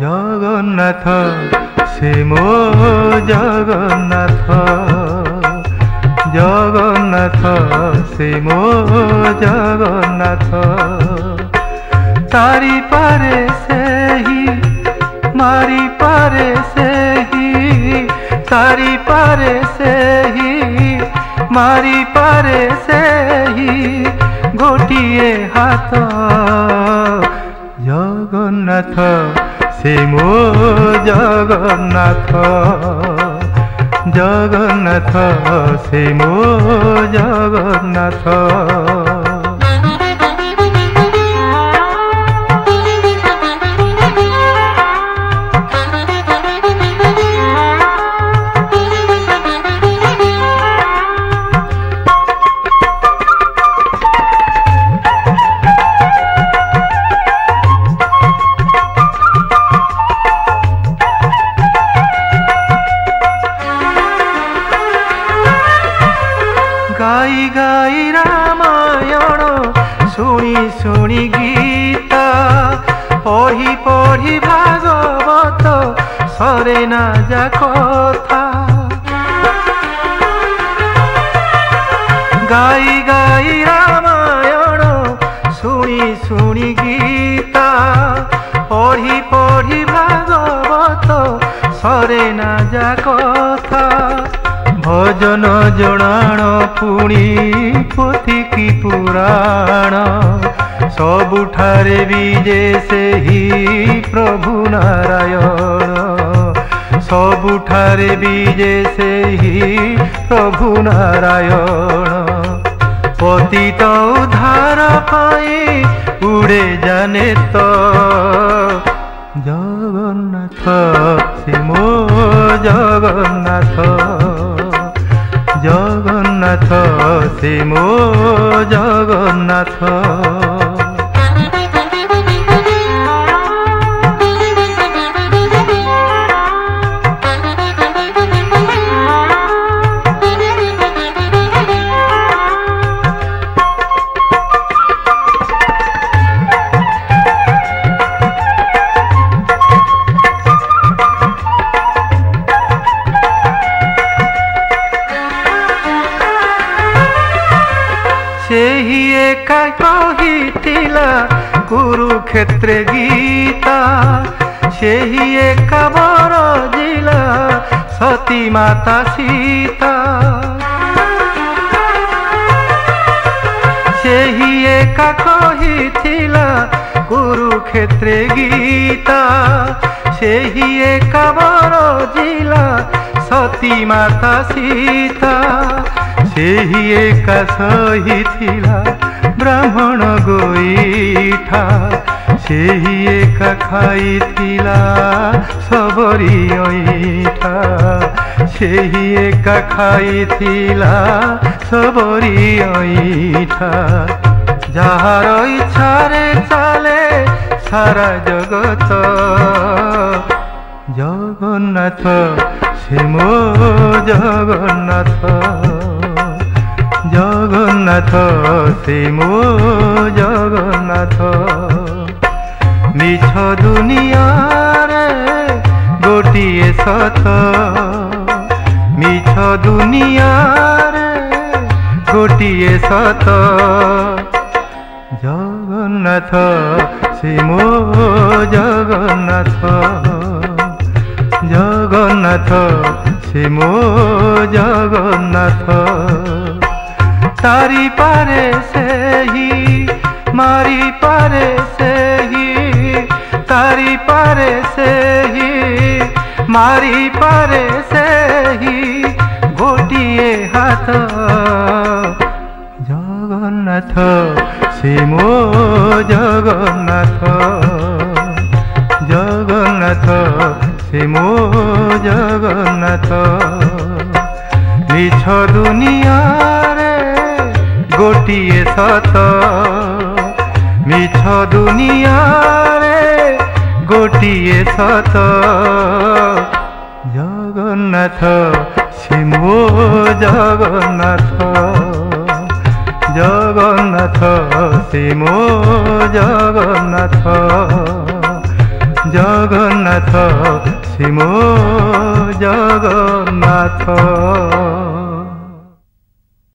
जगन्नाथ से मो जगन्नाथ जगन्नाथ से मो जगन्नाथ तारी पारे से ही मारी पारे से ही तारी पारे से ही मारी पारे से ही गोटिए हाथ ଜଗନ୍ନାଥ ସେ ମୋ ଜଗନ୍ନାଥ ଜଗନ୍ନାଥ ସେ ମୋ ଜଗନ୍ନାଥ শুনি গীত পঢ়ি পঢ়ি ভাগৱত সৰে নাযা কথা গাই গাই ৰামায়ণ শুনি শুনি গীত পঢ়ি পঢ়ি ভাগৱত সৰে নাযা কথা ভজন জনাণ পুণি পুথি কি পুৰাণ ସବୁଠାରେ ବିଜେ ସେହି ପ୍ରଭୁ ନାରାୟଣ ସବୁଠାରେ ବିଜେ ସେହି ପ୍ରଭୁ ନାରାୟଣ ପତିତ ଉଦ୍ଧାର ପାଇଁ ଉଡ଼େ ଜାନେ ତ ଜଗନ୍ନାଥ ଶ୍ରୀମୋ ଜଗନ୍ନାଥ ଜଗନ୍ନାଥ শ্রী মো জগন্নাথ ଲେଖାଏ କହିଥିଲା কুরুক্ষেত্রে গীতা সেই একা বড় জিলা সতী মাতা সীতা সেই একা কহিছিলা কুরুক্ষেত্রে গীতা সেই একা বড় জিলা সতী মাতা সীতা ସେହି ଏକା ସହିଥିଲା ବ୍ରାହ୍ମଣ ଗୋଇଠା ସେହି ଏକା ଖାଇଥିଲା ସବରି ଅଇଠା ସେହି ଏକା ଖାଇଥିଲା ସବରି ଅଇଠା ଯାହାର ଇଚ୍ଛାରେ ଚାଲେ ସାରା ଜଗତ ଜଗନ୍ନାଥ ସେ ମୋ ଜଗନ୍ନାଥ ଜଗନ୍ନାଥ ସେ ମୋ ଜଗନ୍ନାଥ ମିଛ ଦୁନିଆରେ ଗୋଟିଏ ସତ ମିଛ ଦୁନିଆରେ ଗୋଟିଏ ସତ ଜଗନ୍ନାଥ ସେ ମୋ ଜଗନ୍ନାଥ ଜଗନ୍ନାଥ ସେ ମୋ ଜଗନ୍ନାଥ તારી પારે સેહી મારી પારે સેહી તારી પારે સેહી મારી પારે સેહી ઘોટીએ હાથ জগন্নাথ শ্রীমো জগন্নাথ জগন্নাথ শ্রীমো জগন্নাথ নিছ দুনিয়া ଗୋଟିଏ ସତ ମିଛ ଦୁନିଆରେ ଗୋଟିଏ ସତ ଜଗନ୍ନାଥ ସିମୋ ଜଗନ୍ନାଥ ଜଗନ୍ନାଥ ସିମୋ ଜଗନ୍ନାଥ ଜଗନ୍ନାଥ ସିମୋ ଜଗନ୍ନାଥ